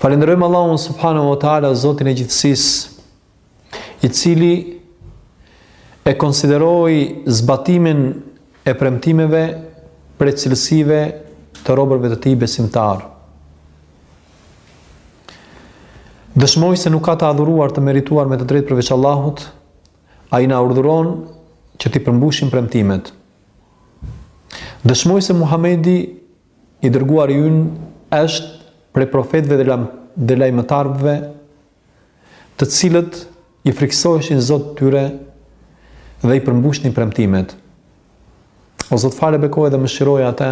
Falenderojmë Allahun subhanahu wa taala Zotin e gjithësisë, i cili e konsideroi zbatimin e premtimeve prej cilësive të robërve të tij besimtarë. Dëshmoj se nuk ka të adhuruar të merituar me të drejtë përveç Allahut, Ai na urdhëron që t'i përmbushim premtimet. Dëshmoj se Muhamedi, i dërguari ynë, është prej profetëve dhe lajmëtarëve, të cilët i frikësoheshin Zotit tyre dhe i përmbushnin premtimet. O Zot, fale bekoje edhe mëshiroje atë,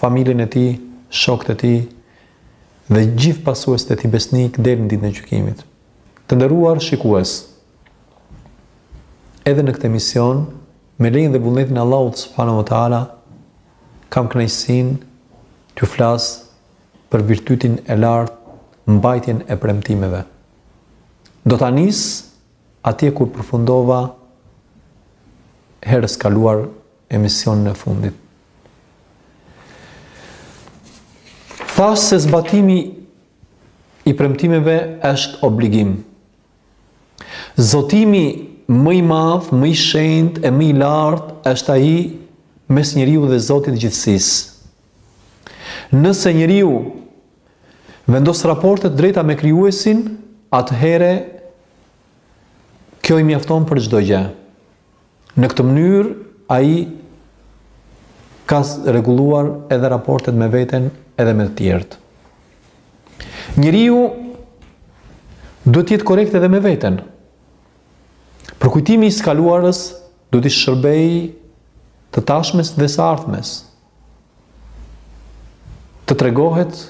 familjen e tij, shokët e tij dhe gjithë pasuesit e tij besnikë deri në ditën e gjykimit. Të nderuar shikues, Edhe në këtë emision, me lejen dhe vullnetin e Allahut subhanahu wa taala, kam kënaqësinë t'ju flas për virtytin e lartë, mbajtjen e premtimeve. Do ta nis atje ku përfundova herën e kaluar emisionin e fundit. Thashë se zbatimi i premtimeve është obligim. Zotimi më i madh, më i shenjtë e më i lartë është ai mes njeriut dhe Zotit të gjithësisë. Nëse njeriu vendos raporte të drejta me krijuesin, atëherë kjo i mjafton për çdo gjë. Në këtë mënyrë, ai ka rregulluar edhe raportet me veten edhe me të tjerët. Njeriu duhet të jetë korrekt edhe me veten. Përkujtimi i së kaluarës duhet t'i shërbejë të tashmes dhe së ardhmes. të tregohet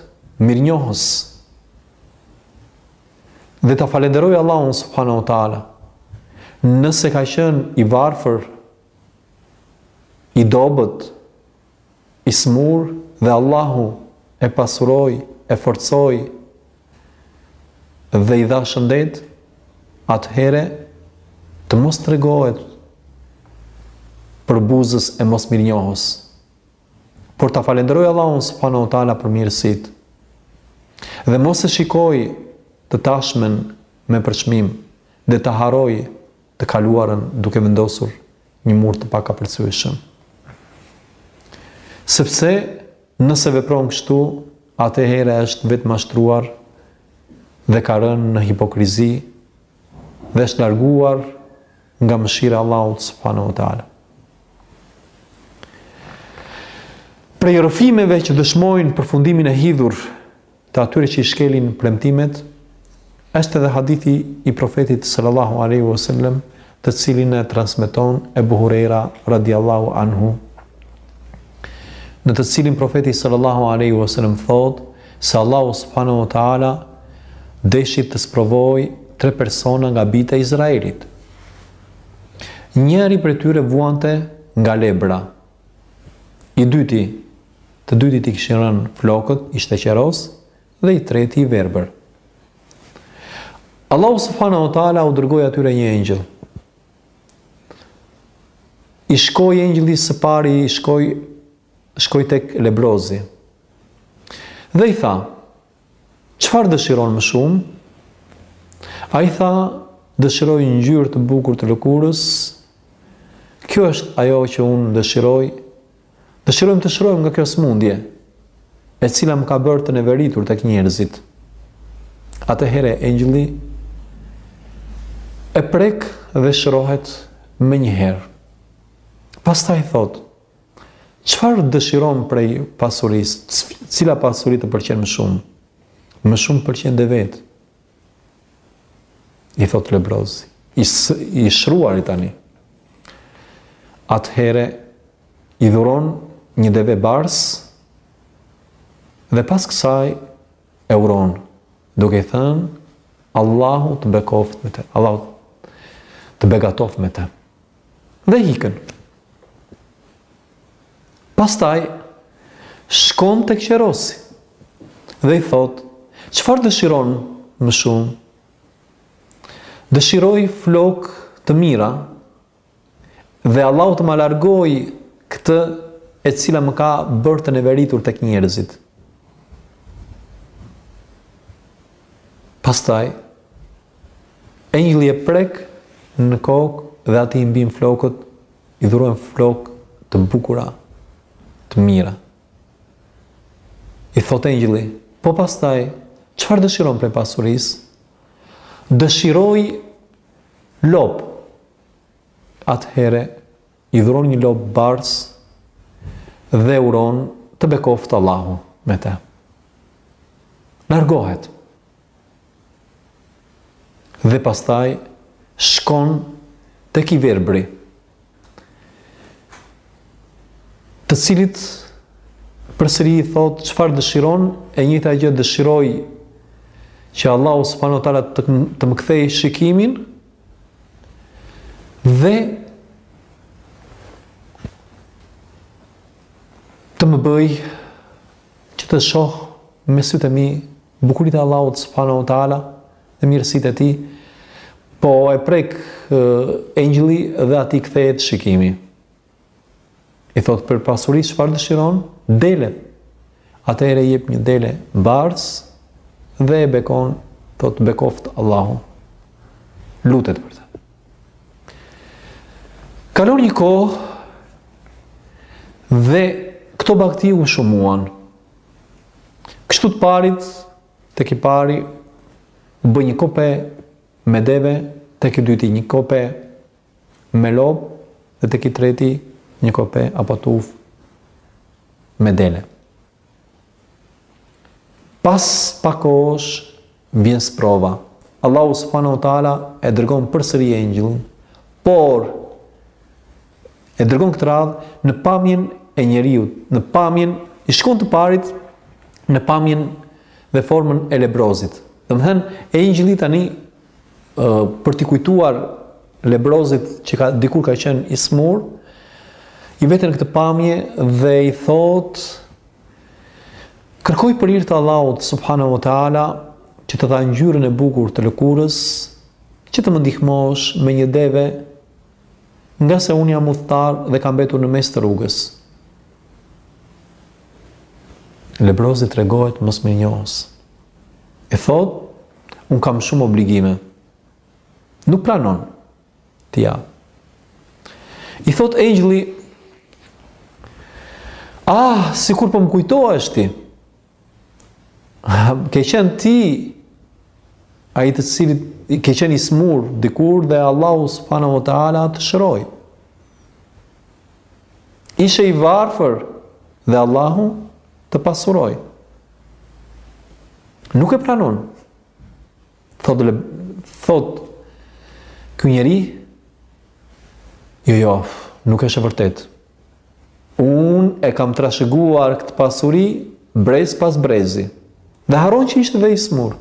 mirënjohës dhe ta falenderojë Allahun subhanahu wa taala nëse ka qenë i varfër i dobët i sëmurë dhe Allahu e pasuroi e forcoi dhe i dha shëndet, atëherë të mos tregohet përbuzës e mosmirënjohës, por ta falenderojë Allahun subhanahu wa taala për mirësitë, dhe mos e shikojë të tashmen me përçmim dhe ta harrojë të kaluarën duke vendosur një mur të pakapërcyeshëm. Sepse Nëse vepron kështu, atëherë është vetëmashtruar dhe ka rënë në hipokrizi dhe është larguar nga mëshira e Allahut subhanahu wa taala. Prej rrëfimeve që dëshmojnë përfundimin e hidhur të atyre që i shkelin premtimet, është edhe hadithi i Profetit sallallahu alaihi wasallam, të cilin e transmeton Ebu Hurajra radiallahu anhu, në të cilin Profeti sallallahu alaihi wasallam thotë se Allahu subhanahu wa taala deshi të sprovojë tre persona nga bijtë e Izraelit. Njëri prej tyre vuante nga lebra, I dyti, të dytit i kishin rënë flokët, ishte qeros, dhe i treti i verbër. Allahu subhanahu wa taala u dërgoi atyre një engjëll. I shkoi engjëlli së pari, i shkoi shkoi tek lebrozi. Dhe i tha, Çfarë dëshiron më shumë? Ai tha, Dëshiroj ngjyrë të bukur të lëkurës. Kjo është ajo që unë dëshiroj. Dëshiroj të shërohem nga kjo sëmundje, e cila më ka bërë të neveritur tek njerëzit. Atëherë engjëlli e prek dhe shërohet menjëherë. Pastaj i thotë, Çfarë dëshiron prej pasurisë? Cila pasuri të pëlqen më shumë? Më shumë pëlqej devetë. I thotë lebrozi. I, i shëruari tani. Atëhere i dhuron një deve barsë dhe pas kësaj e uron duke i thënë Allahu të bekoftë me të. Allahu të begatoftë me të. Dhe ikën. Pastaj shkon tek qerosi dhe i thotë, çfarë dëshiron më shumë? Dëshiroj flokë të mira dhe Allahu të ma largojë këtë e cila më ka bërë të neveritur tek njerëzit. Pastaj, engjëlli e prek në kokë dhe atij i mbijnë flokët, i dhurojnë flokë të bukura, të mira. I thotë engjëlli, po pastaj, çfarë dëshiron prej pasurisë? Dëshiroj lopë. Atëhere, I dhuron një lopë barsë dhe uron të bekoftë Allahu me te. Largohet. Dhe pastaj shkon tek i verbri. Të cilit përsëri i thotë çfarë dëshiron, e njëjta gjë dëshiroj që Allahu subhanahu wa taala të më kthejë shikimin Dhe të më bëjë që të shoh me sytë e mi bukuritë e Allahut subhanahu wa ta'ala dhe mirësitë e tij. Po e prek engjëlli dhe atij i kthehet shikimi I thotë për pasuri çfarë dëshiron? Dele. Atëherë i jep një dele barsë dhe e bekon, thotë bekoftë Allahu. Lutet për të. Kalon një kohë dhe këto bagëti u shumuan. Kështu të parit, tek i pari, u bë një kope me deve, tek i dyti një kope me lopë dhe tek i treti një kope apo tufë me dele. Pas pak kohësh vjen sprova. Allahu subhanahu wa taala e dërgon përsëri engjëllin, por e dërgon këtë radhë në pamjen e njeriut, në pamjen i shkon të parit në pamjen dhe formën e lebrozit. Domethënë engjëlli tani për t'i kujtuar lebrozit që ka, dikur ka qenë i smur, i vetë në këtë pamje dhe i thotë kërkoj për hir të Allahut subhanahu wa ta'ala që të dha ngjyrën e bukur të lëkurës, që të më ndihmosh me një deve ngase unë jam udhëtar dhe kam mbetur në mes të rrugës. Lebrozi tregohet mosmirënjohës. E thotë, Unë kam shumë obligime. Nuk pranon t'i japë. I thotë engjëlli, ah, sikur po më kujtohesh ti. Ke qenë ti, ai të cilit, ke qenë i smur, dikur dhe Allahu subhanahu wa taala të shëroi. Ishe i varfër dhe Allahu të pasuroi. Nuk e pranon. Thotë le thotë ky njeri jo jo, nuk është e vërtetë. Unë e kam trashëguar këtë pasuri brez pas brezi. Dhe harron që ishte dhe i smur.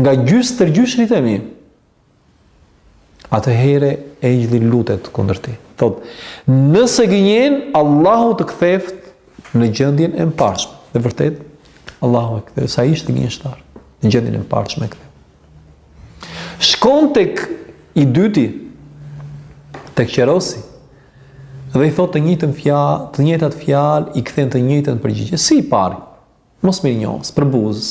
Nga gjysh stërgjyshrit e mi. Atëhere engjëlli lutet kundër ti. Thotë, nëse gënjen, Allahu të ktheftë në gjendjen e mëparshme. Dhe vërtet, Allahu e kthen, sa ishte gënjeshtar, në gjendjen e mëparshme e kthen. Shkon tek i dyti, tek qerosi, dhe i thotë të njëjtën fjalë, të njëjtat fjalë, i kthen të njëjtën përgjigje. Si i pari, mosmirënjohës, përbuzës.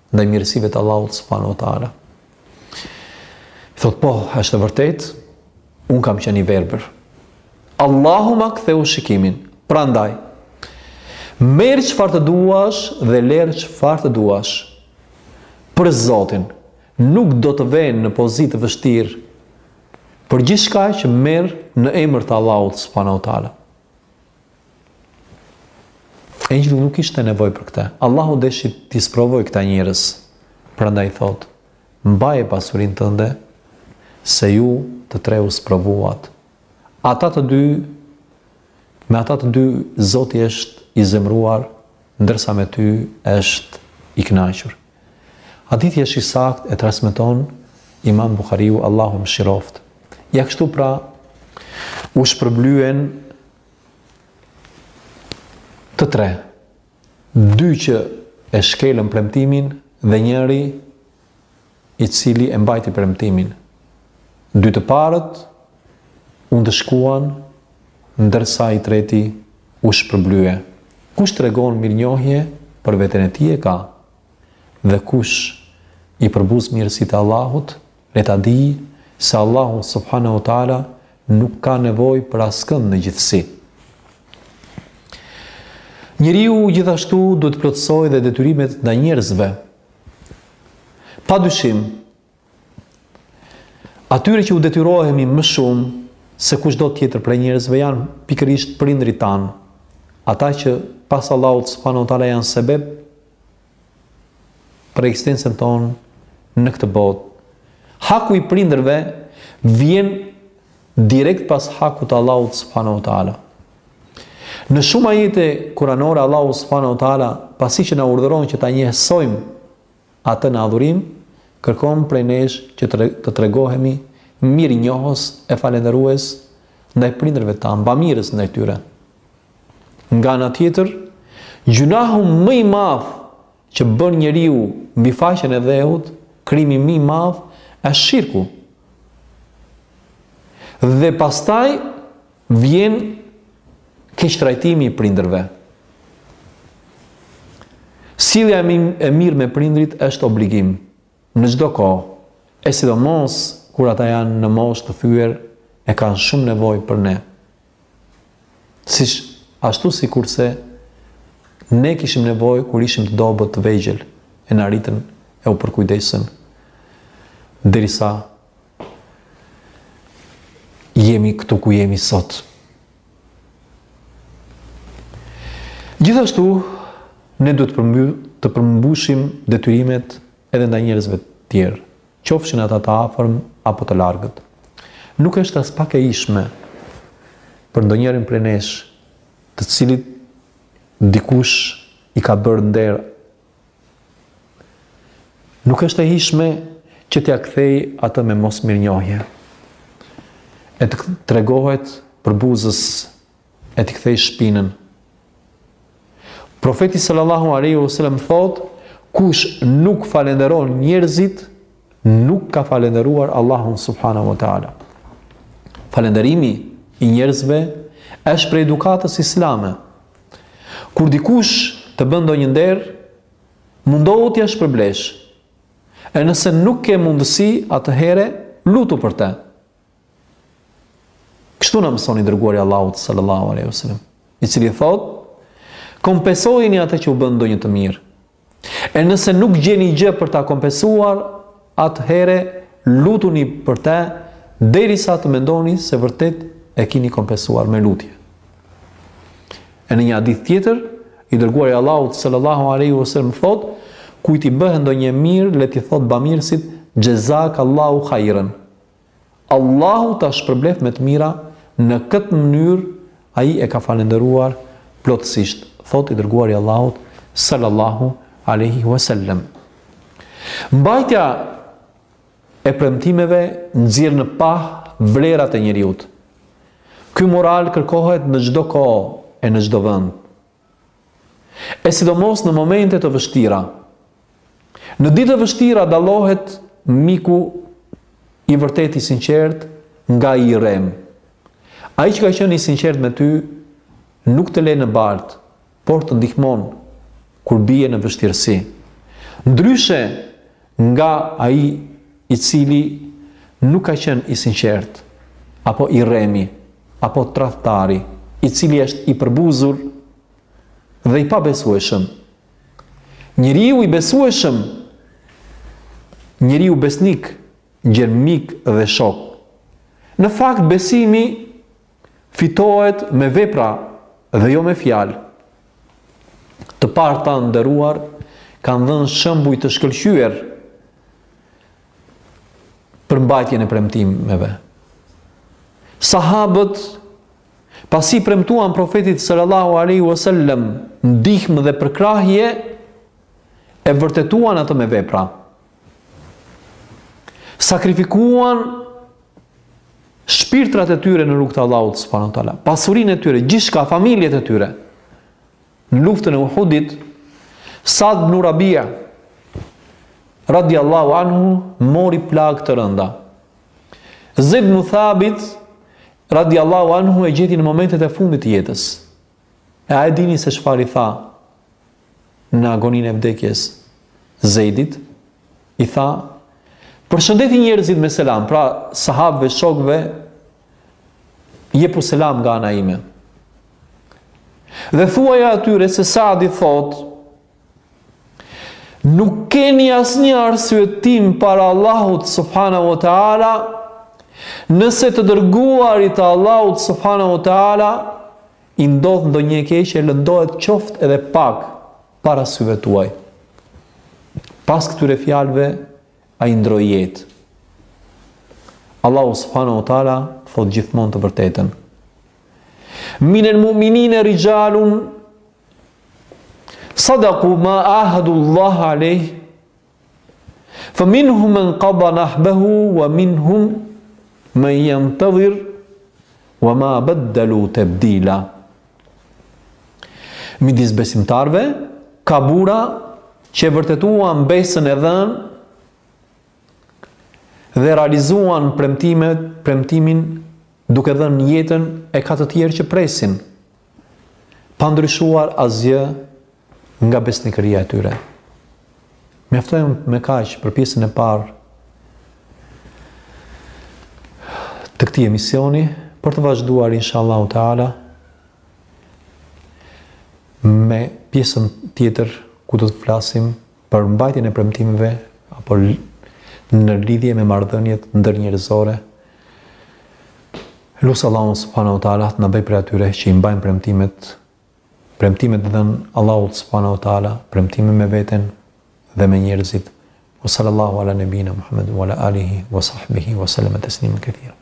ndaj mirësive të Allahut subhanahu wa taala. Thotë po, është e vërtetë, unë kam qenë i verbër. Allahu ma ktheu shikimin. Prandaj merr çfarë të duash dhe lër çfarë të duash. Për Zotin, nuk do të vënë në pozitë të vështirë për gjithçka që merr në emër të Allahut subhanahu wa taala. Engjëlli nuk kishte nevojë për këtë. Allahu deshi t'i sprovojë këta njerëz. Prandaj thotë: Mbaje pasurinë tënde, se ju të tre u sprovuat. Ata të dy me ata të dy Zoti është i zemëruar, ndërsa me ty është i kënaqur. Hadithi është i saktë e transmeton Imam Buhariu Allahu e mëshiroftë. Ja kështu pra u shpërblyen Të tre, dy që e shkelën premtimin dhe njëri i cili e mbajti premtimin. Dy të parët u ndëshkuan ndërsa i treti u shpërblye. Kush tregon mirënjohje për veten e tij e ka dhe kush i përbuz mirësitë e Allahut Le ta dijë se Allahu subhanahu wa taala nuk ka nevojë për askënd në gjithësi. Njeriu gjithashtu duhet të plotësojë dhe detyrimet ndaj njerëzve. Pa dyshim, atyre që u detyrohemi më shumë se kushdo tjetër prej njerëzve janë pikërisht prindërit tanë, ata që pas Allahut subhanahu wa taala janë sebeb për ekzistencën tonë në këtë botë. Haku i prindërve vjen direkt pas hakut të Allahut subhanahu wa taala. Në shumë ajete kuranore Allahu subhanahu wa taala, pasi që na urdhëron që ta njehsojmë atë në adhurim, kërkon prej nesh që të tregohemi mirënjohës e falënderues ndaj prindërve tanë, bamirës ndaj tyre. Nga ana tjetër, gjynahu më i madh që bën njeriu mbi faqen e dheut, krimi më i madh, është shirku. Dhe pastaj vjen keqtrajtimi i prindërve. Sjellja e mirë me prindrit është obligim në çdo kohë, e sidomos kur ata janë në moshë të thyer e kanë shumë nevojë për ne. Siç ashtu sikurse ne kishim nevojë kur ishim të dobët të vegjël e na rritën e u përkujdesën derisa jemi këtu ku jemi sot. Gjithashtu ne duhet të përmbushim detyrimet edhe ndaj njerëzve të tjerë, qofshin ata të afërm apo të largët. Nuk është aspak e hijshme për ndonjërin prej nesh, të cilit dikush i ka bërë nder. Nuk është e hijshme që t'ia kthejë atë me mosmirënjohje. E të tregohet përbuzës e t'i kthejë shpinën. Profeti sallallahu alaihi wasallam thotë, kush nuk falënderon njerëzit, nuk ka falënderuar Allahun subhanahu wa taala. Falënderimi i njerëzve është prej edukatës islame. Kur dikush të bën ndonjë nder, mundohu t'ia shpërblesh. E nëse nuk ke mundësi, atëherë lutu për të. Kështu na mëson i dërguari i Allahut sallallahu alaihi wasallam, i cili thotë: Kompensojeni atë që u bën ndonjë të mirë. E nëse nuk gjeni gjë për ta kompensuar, atëherë lutuni për të derisa të mendoni se vërtet e keni kompensuar me lutje. E në një hadith tjetër, i dërguari i Allahut sallallahu alaihi wasallam thotë: Kujt i bëhet ndonjë e mirë, le t'i thotë bamirësit: Jazakallahu khairan. Allahu ta shpërbleftë me të mira, në këtë mënyrë ai e ka falënderuar plotësisht, thotë i dërguari i Allahut sallallahu alaihi wasallam. Mbajtja e premtimeve nxjerr në pah vlerat e njeriut. Ky moral kërkohet në çdo kohë e në çdo vend. e sidomos në momente të vështira. Në ditë të vështira dallohet miku i vërtetë i sinqertë nga i rremë. Ai që ka qenë i sinqertë me ty nuk të lë në baltë, por të ndihmon kur bie në vështirësi. Ndryshe, Nga ai i cili nuk ka qenë i sinqertë, apo i rremi, apo tradhtari, i cili është i përbuzur dhe i pabesueshëm. Njeriu i besueshëm, njeriu besnik, gjen mik dhe shok. Në fakt besimi Fitohet me vepra dhe jo me fjalë. Të parët tanë të nderuar kanë dhënë shembuj të shkëlqyer për mbajtjen e premtimeve. Sahabët pasi premtuan profetit sallallahu alaihi wasallam ndihmë dhe përkrahje e vërtetuan atë me vepra. sakrifikuan shpirtrat e tyre në rrugë të Allahut subhanahu wa taala, pasurinë e tyre, gjithçka, familjet e tyre. Në luftën e Uhudit, Sad ibn Rabia radiallahu anhu mori plagë të rënda. Zeid ibn Thabit radiallahu anhu e gjeti në momentet e fundit të jetës. E a e dini se çfarë i tha në agoninë e vdekjes Zeidit? I tha: "Përshëndeti njerëzit me selam, pra sahabëve, shokëve, jepu selam nga ana ime." Dhe thuaja atyre se Saadi thotë Nuk keni asnjë arsyetim para Allahut subhanahu wa taala nëse të dërguarit të Allahut subhanahu wa taala i ndodh ndonjë e keqe lëndohet qoftë edhe pak para syve tuaj. Pas këtyre fjalëve ai ndroi jetë. Allahu subhanahu wa taala thotë gjithmonë të vërtetën. Minel mu'minina rijalun Sadaku ma ahadu Allah alejh Fe minhum men kada nahbehu Wa minhum men jentedhir Wa ma beddalu tebdila Midis besimtarëve Ka burra që e vërtetuan besën e dhënë Dhe realizuan premtimet, premtimin duke dhënë jetën e ka të tjerë që presin pa ndryshuar asgjë nga besnikëria e tyre. Mjaftohemi me kaq për pjesën e parë të këtij emisioni për të vazhduar inshallahu taala me pjesën tjetër ku do të flasim për mbajtjen e premtimeve apo në lidhje me marrëdhëniet ndërnjerëzore. Lus Allahun subhanahu wa taala të na bëjë prej atyre që i mbajnë premtimet, premtimet e dhëna Allahut subhanahu wa taala, premtime me veten dhe me njerëzit. Wa sallallahu ala nabina Muhammad wa ala alihi wa sahbihi wa sallam taslima katira.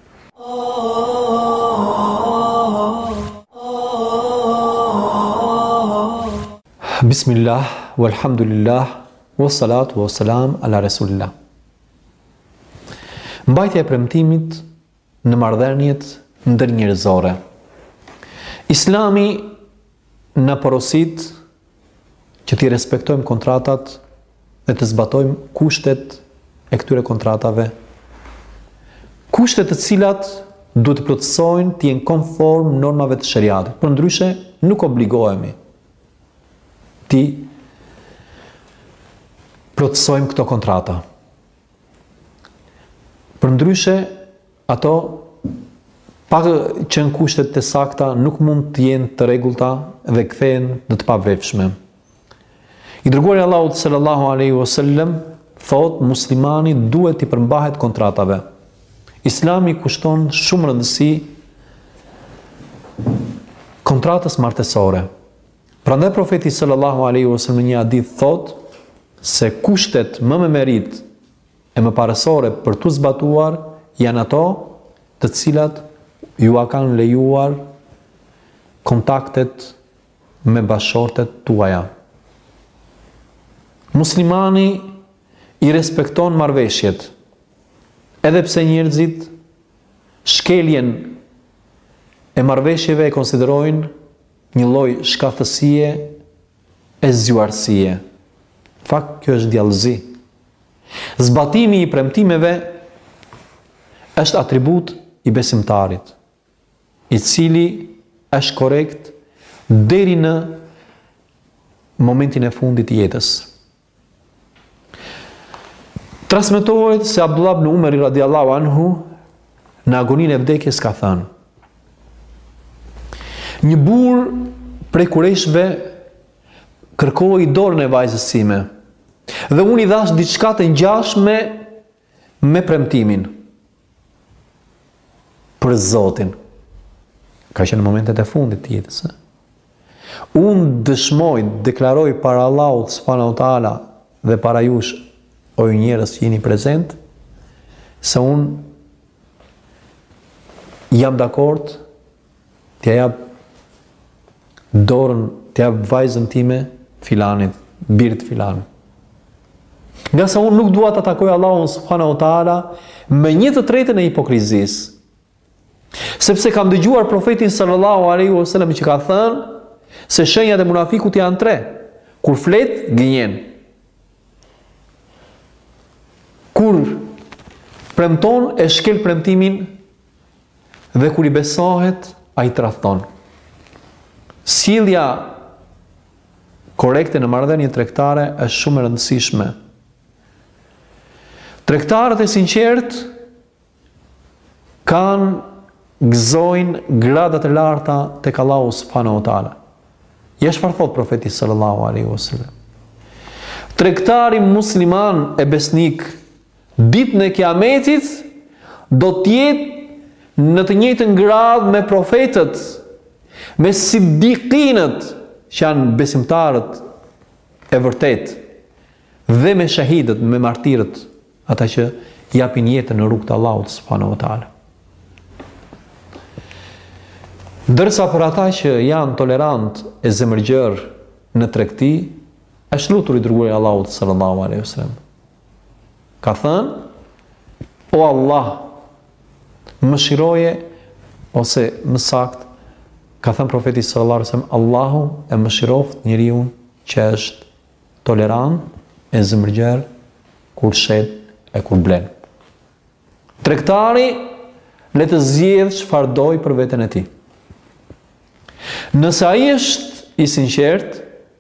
Bismillah, walhamdulillah, wa salatu wa salam ala rasulillah. Mbajtja e premtimit në marrëdhëniet ndërnjerëzore. Islami na porosit që t'i respektojmë kontratat dhe të zbatojmë kushtet e këtyre kontratave, kushtet të cilat duhet të plotësojnë të jenë konform normave të sheriatit, përndryshe nuk obligohemi t'i plotësojmë këto kontrata. Përndryshe, ato pa qenë kushtet të sakta nuk mund të jenë të rregullta dhe kthehen në të pavlefshme. I dërguari i Allahut sallallahu alaihi wasallam thotë muslimani duhet t'i përmbahet kontratave. Islami i kushton shumë rëndësi kontratës martesore. Prandaj profeti sallallahu alaihi wasallam në një hadith thotë se kushtet më me meritë e më parësore për t'u zbatuar janë ato të cilat jua kanë lejuar kontaktet me bashkëshortet tuaja. Muslimani i respekton marrëveshjet, edhe pse njerëzit shkeljen e marrëveshjeve e konsiderojnë një lloj shkathtësie e zgjuarsie. Fakt kjo është djallëzi. Zbatimi i premtimeve është atribut i besimtarit, i cili është korrekt deri në momentin e fundit të jetës. Transmetohet se Abdullah ibn Umar radiallahu anhu në agoninë e vdekjes ka thënë: Një burrë prej kurejshve kërkoi dorën e vajzës sime dhe unë i dhashë diçka të ngjashme Me premtimin për Zotin. Ka qenë në momentet e fundit të jetës. Unë dëshmoj, deklaroj para Allahut subhanahu wa taala dhe para jush o ju njerëz që jeni prezent se unë jam dakord T'ia jap dorën, t'ia jap vajzën time filanit, birit filanit. Ngase unë nuk dua ta takoj Allahun subhanahu wa taala me një të tretën e hipokrizisë. Sepse kam dëgjuar profetin sallallahu alaihi wasallam që ka thënë se shenjat e munafikut janë tre. Kur flet, gënjen. Kur premton e shkel premtimin Dhe kur i besohet, ai tradhton. Sjellja korrekte në marrëdhënie tregtare është shumë e rëndësishme. Tregtarët e sinqertë kanë gëzojnë grada të larta tek Allahu subhanahu wa taala. Ja çfarë thotë profeti sallallahu alaihi wasallam. Tregtari musliman e besnik Ditën e Kiametit do të jetë në të njëjtën gradë me profetët, me sidikinët, që janë besimtarët e vërtetë, dhe me shahidët, me martirët, ata që japin jetën në rrugë të Allahut subhanahu wa taala. Ndërsa për ata që janë tolerantë e zemërgjerë në tregti, është lutur i dërguari i Allahut sallallahu alaihi wasallam. Ka thënë, o Allah, mëshiroje, ose më saktë, ka thënë profeti sallallahu alaihi wasallam, Allahu e mëshiroftë njeriun që është tolerant e zemërgjerë kur shet e kur blen. Tregtari le të zgjedhë çfarë të dojë për veten e tij. Nëse ai është i sinqertë,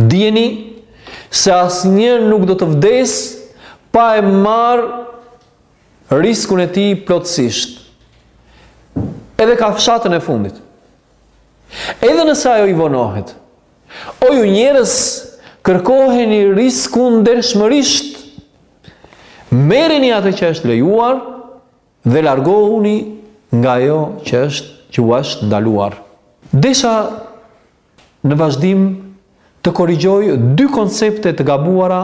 Dijeni se asnjë nuk do të vdesë pa e marrë riskun e tij plotësisht. Edhe kafshatën e fundit. Edhe nëse ajo i vonohet. O ju njerëz kërkoheni riskun ndershmërisht. Merreni atë që është lejuar, Dhe largohuni nga ajo që është që u është ndaluar. Desha në vazhdim të korrigjoj dy koncepte të gabuara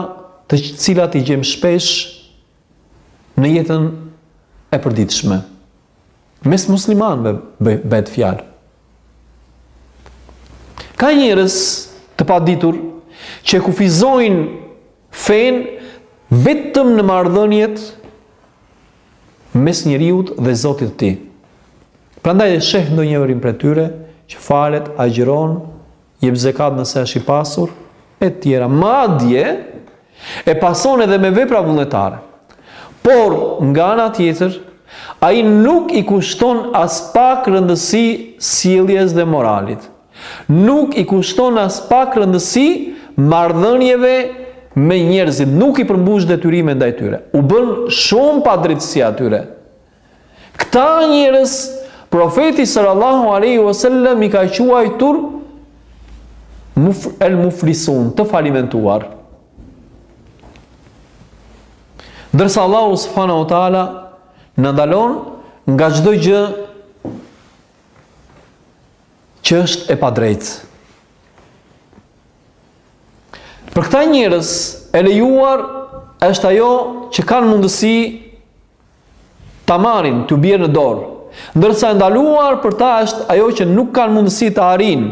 të cilat i gjejmë shpesh në jetën e përditshme. Mes muslimanëve bëhet fjalë. Ka njerëz të paditur që e kufizojnë fenë vetëm në marrëdhëniet mes njeriut dhe Zotit të tij. Prandaj e sheh ndonjërin prej tyre që falet, agjëron, jep zekat nëse është i pasur, e tjera. Madje e pason edhe me vepra vullnetare. Por nga ana tjetër, ai nuk i kushton aspak rëndësi sjelljes dhe moralit. Nuk i kushton aspak rëndësi marrëdhënieve me njerëzit, nuk i përmbush detyrime ndaj tyre. U bën shumë padrejtësi atyre. Këta njerëz Profeti sallallahu alaihi wasallam i ka quajtur muf, el muflisun, të falimentuar. Ndërsa Allahu subhanahu wa taala na ndalon nga çdo gjë që është e padrejtë. Për këta njerëz e lejuar është ajo që kanë mundësi ta marrin, t'u bjerë në dorë. Ndërsa e ndaluar për ta është ajo që nuk kanë mundësi ta arrijnë.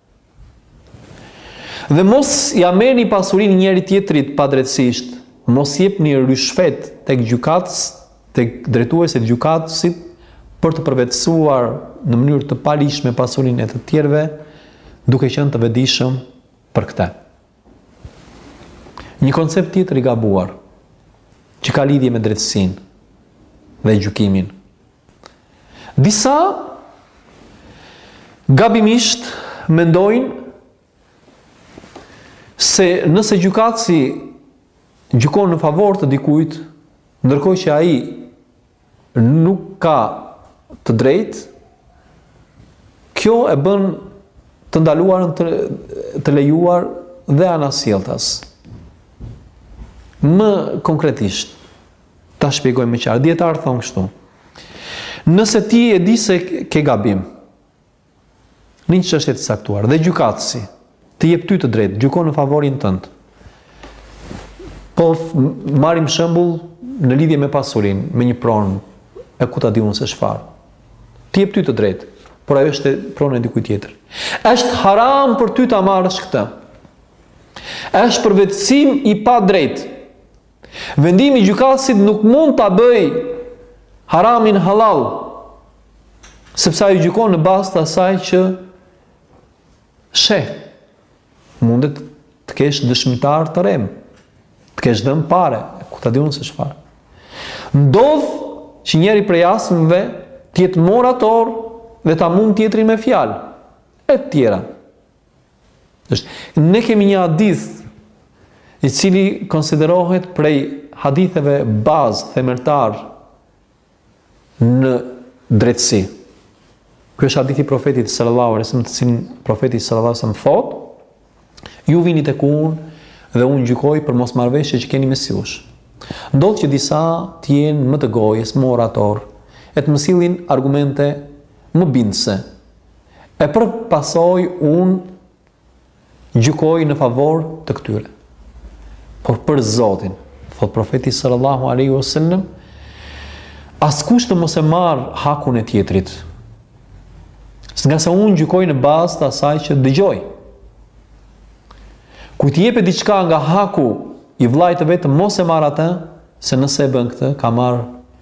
Dhe mos ia merrni pasurinë njëri-tjetrit padrejtësisht, mos jepni ryshfet tek gjykatës, tek drejtuesit, gjykatësit për të përvetësuar në mënyrë të paligjshme pasurinë e të tjerëve, duke qenë të vetëdijshëm për këtë. Një koncept tjetër i gabuar që ka lidhje me drejtësinë dhe gjykimin Disa gabimisht mendojnë se nëse gjykatësi gjykon në favor të dikujt, ndërkohë që ai nuk ka të drejtë, kjo e bën të ndaluarën të, të lejuar dhe anasjelltas. Më konkretisht, Ta shpjegoj më qartë. Dijetarët thonë kështu. Nëse ti e di se ke gabim në një çështje të caktuar dhe gjykatësi të jep ty të drejtë, gjykon në favorin tënd. Po marrim shembull në lidhje me pasurinë, me një pronë e ku ta di unë se çfarë. Të jep ty të drejtë, por ajo është pronë e dikujt tjetër. Është haram për ty ta marrësh këtë. Është përvetësim i padrejtë. Vendimi i gjykatësit nuk mund ta bëjë haramin hallall, sepse ai gjykon në bazë të asaj që sheh. Mundet të kesh dëshmitarë të rremë, të kesh dhënë pare, ku ta di unë se çfarë. Ndodh që njëri prej hasmëve të jetë më orator dhe ta mundë tjetrin me fjalë e të tjera. Ne kemi një hadith i cili konsiderohet prej haditheve bazë themeltarë në drejtësi. Ky është hadithi i profetit sallallahu alaihi wasallam, në të cilin profeti sallallahu alaihi wasallam thotë: Ju vini tek unë dhe unë gjykoj për mosmarrëveshje që keni mes jush. Ndodh që disa të jenë më të gojës, më orator, e të më sjellin argumente më bindëse, E për pasojë unë gjykoj në favor të këtyre. Por për Zotin, thotë profeti sallallahu alaihi wasallam, askush të mos e marrë hakun e tjetrit. Ngase unë gjykoj në bazë të asaj që dëgjoj. Kujt i jepet diçka nga haku i vllajt të vet, mos e marrë atë, se nëse e bën këtë, ka marrë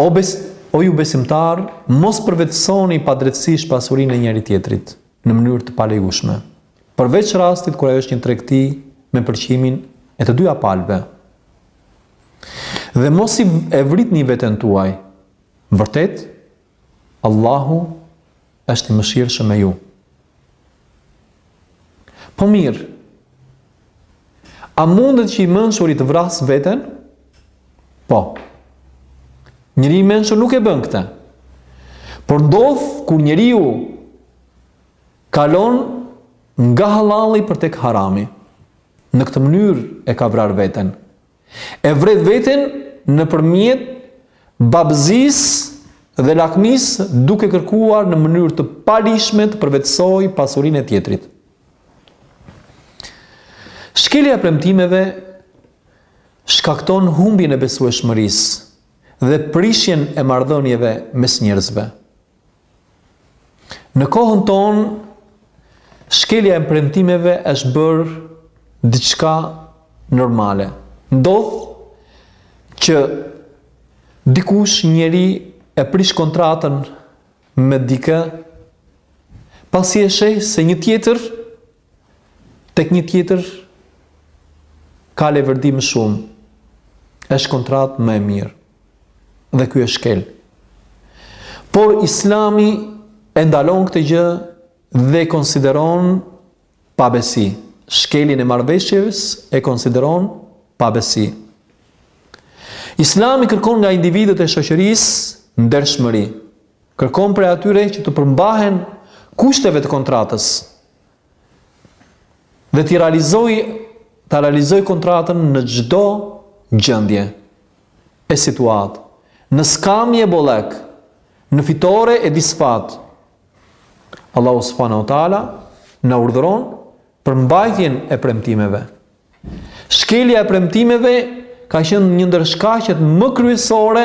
O bes o ju besimtarë, mos përvetësoni padrejtësisht pasurinë e njëri-tjetrit në mënyrë të palejueshme, përveç rastit kur ajo është një tregti me pëlqimin e të dyja palëve. Dhe mos e vritni veten tuaj. Vërtet, Allahu është i mëshirshëm me ju. Po mirë, a mundet që i mençuri të vrasë veten? Po. Njeri i mençur nuk e bën këtë. Por ndodh kur njeriu kalon nga hallalli për tek harami. Në këtë mënyrë e ka vrarë veten. E vret veten nëpërmjet babëzisë dhe lakmisë duke kërkuar në mënyrë të paligjshme të përvetësojë pasurinë e tjetrit. Shkelja e premtimeve shkakton humbjen e besueshmërisë dhe prishjen e marrëdhënieve mes njerëzve. Në kohën tonë, shkelja e premtimeve është bërë diçka normale. Ndodh që dikush njeri e prish kontratën me dikë, pasi e sheh se një tjetër tek një tjetër ka leverdi më shumë. Është kontratë më e mirë. dhe ky e shkel. Por Islami e ndalon këtë gjë dhe e konsideron pabesi. Shkeljen e marrëveshjes e konsideron pabesi. Islami kërkon nga individët e shoqërisë ndershmëri. Kërkon prej atyre që t'u përmbahen kushteve të kontratës dhe t'i realizojë ta realizojë kontratën në çdo gjendje. e situatë, në skamje e bollëk, në fitore e disfatë. Allahu subhanahu wa taala na urdhëron për mbajtjen e premtimeve. Shkelja e premtimeve ka qenë një ndër shkaqet më kryesore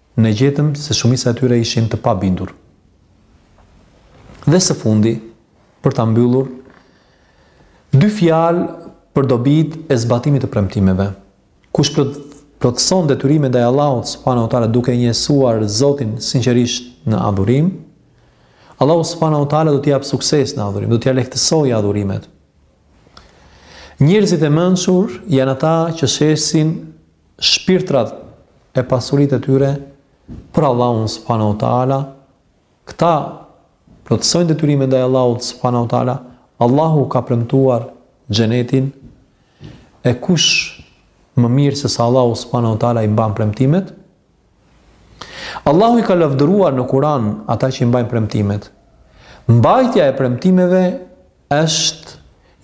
Ne gjetëm se shumica e tyre ishin të pabindur. Dhe së fundi, për ta mbyllur, dy fjalë për dobitë e zbatimit të premtimeve. Kush plotëson detyrimet ndaj Allahut subhanahu wa taala duke e njësuar Zotin sinqerisht në adhurim, Allahu subhanahu wa taala do t'i japë sukses në adhurim, do t'ia lehtësojë adhurimet. Njerëzit e mençur janë ata që shesin shpirtrat e pasuritë e tyre për Allahun subhanahu wa taala, këta plotësojnë detyrimin ndaj Allahut subhanahu wa taala, Allahu ka premtuar xhenetin e kush më mirë sesa Allahu subhanahu wa taala i mban premtimet. Allahu i ka lavdëruar në Kur'an ata që i mbajnë premtimet. Mbajtja e premtimeve është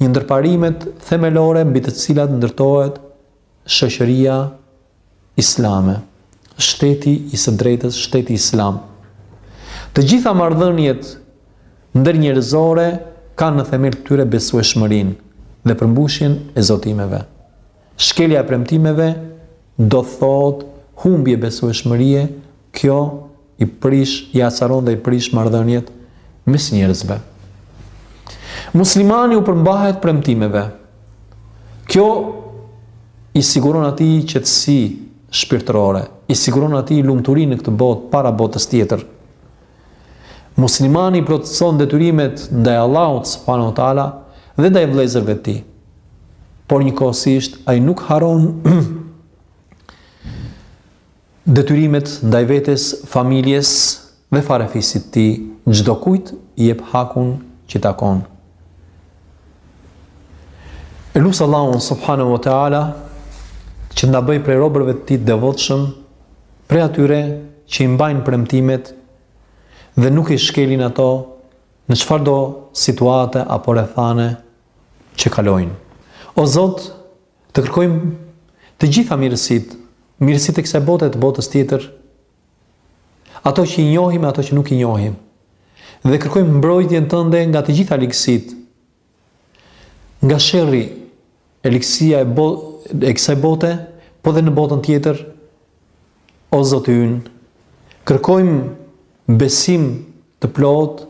një ndër parimet themelore mbi të cilat ndërtohet shoqëria islame, shteti i së drejtës, shteti islam. Të gjitha marrëdhëniet ndërnjerëzore kanë në themel të tyre besueshmërinë dhe përmbushjen e zotimeve. Shkelja e premtimeve do thotë humbje besueshmërie, kjo i prish, i acaron dhe i prish marrëdhëniet mes njerëzve. Muslimani u përmbahet premtimeve. Kjo i siguron atij qetësi shpirtërore, i siguron atij lumturi në këtë botë para botës tjetër. Muslimani plotëson detyrimet ndaj Allahut subhanahu wa taala dhe ndaj vëllezërve të tij. Por njëkohësisht ai nuk harron detyrimet ndaj vetes, familjes dhe farefisit të tij, çdokujt i jep hakun që i takon. E lus Allahun subhanahu wa taala që të na bëjë prej robërve të tij të devotshëm, prej atyre që i mbajnë premtimet dhe nuk i shkelin ato në çfarëdo situate apo rrethane që kalojnë. O Zot, Të kërkojmë të gjitha mirësitë, mirësitë e kësaj bote e të botës tjetër, ato që i njohim e ato që nuk i njohim, dhe kërkojmë mbrojtjen tënde nga të gjitha ligësitë, nga sherri e ligësia e, bo, e kësaj bote, po dhe në botën tjetër, o Zoti ynë, kërkojmë besim të plotë,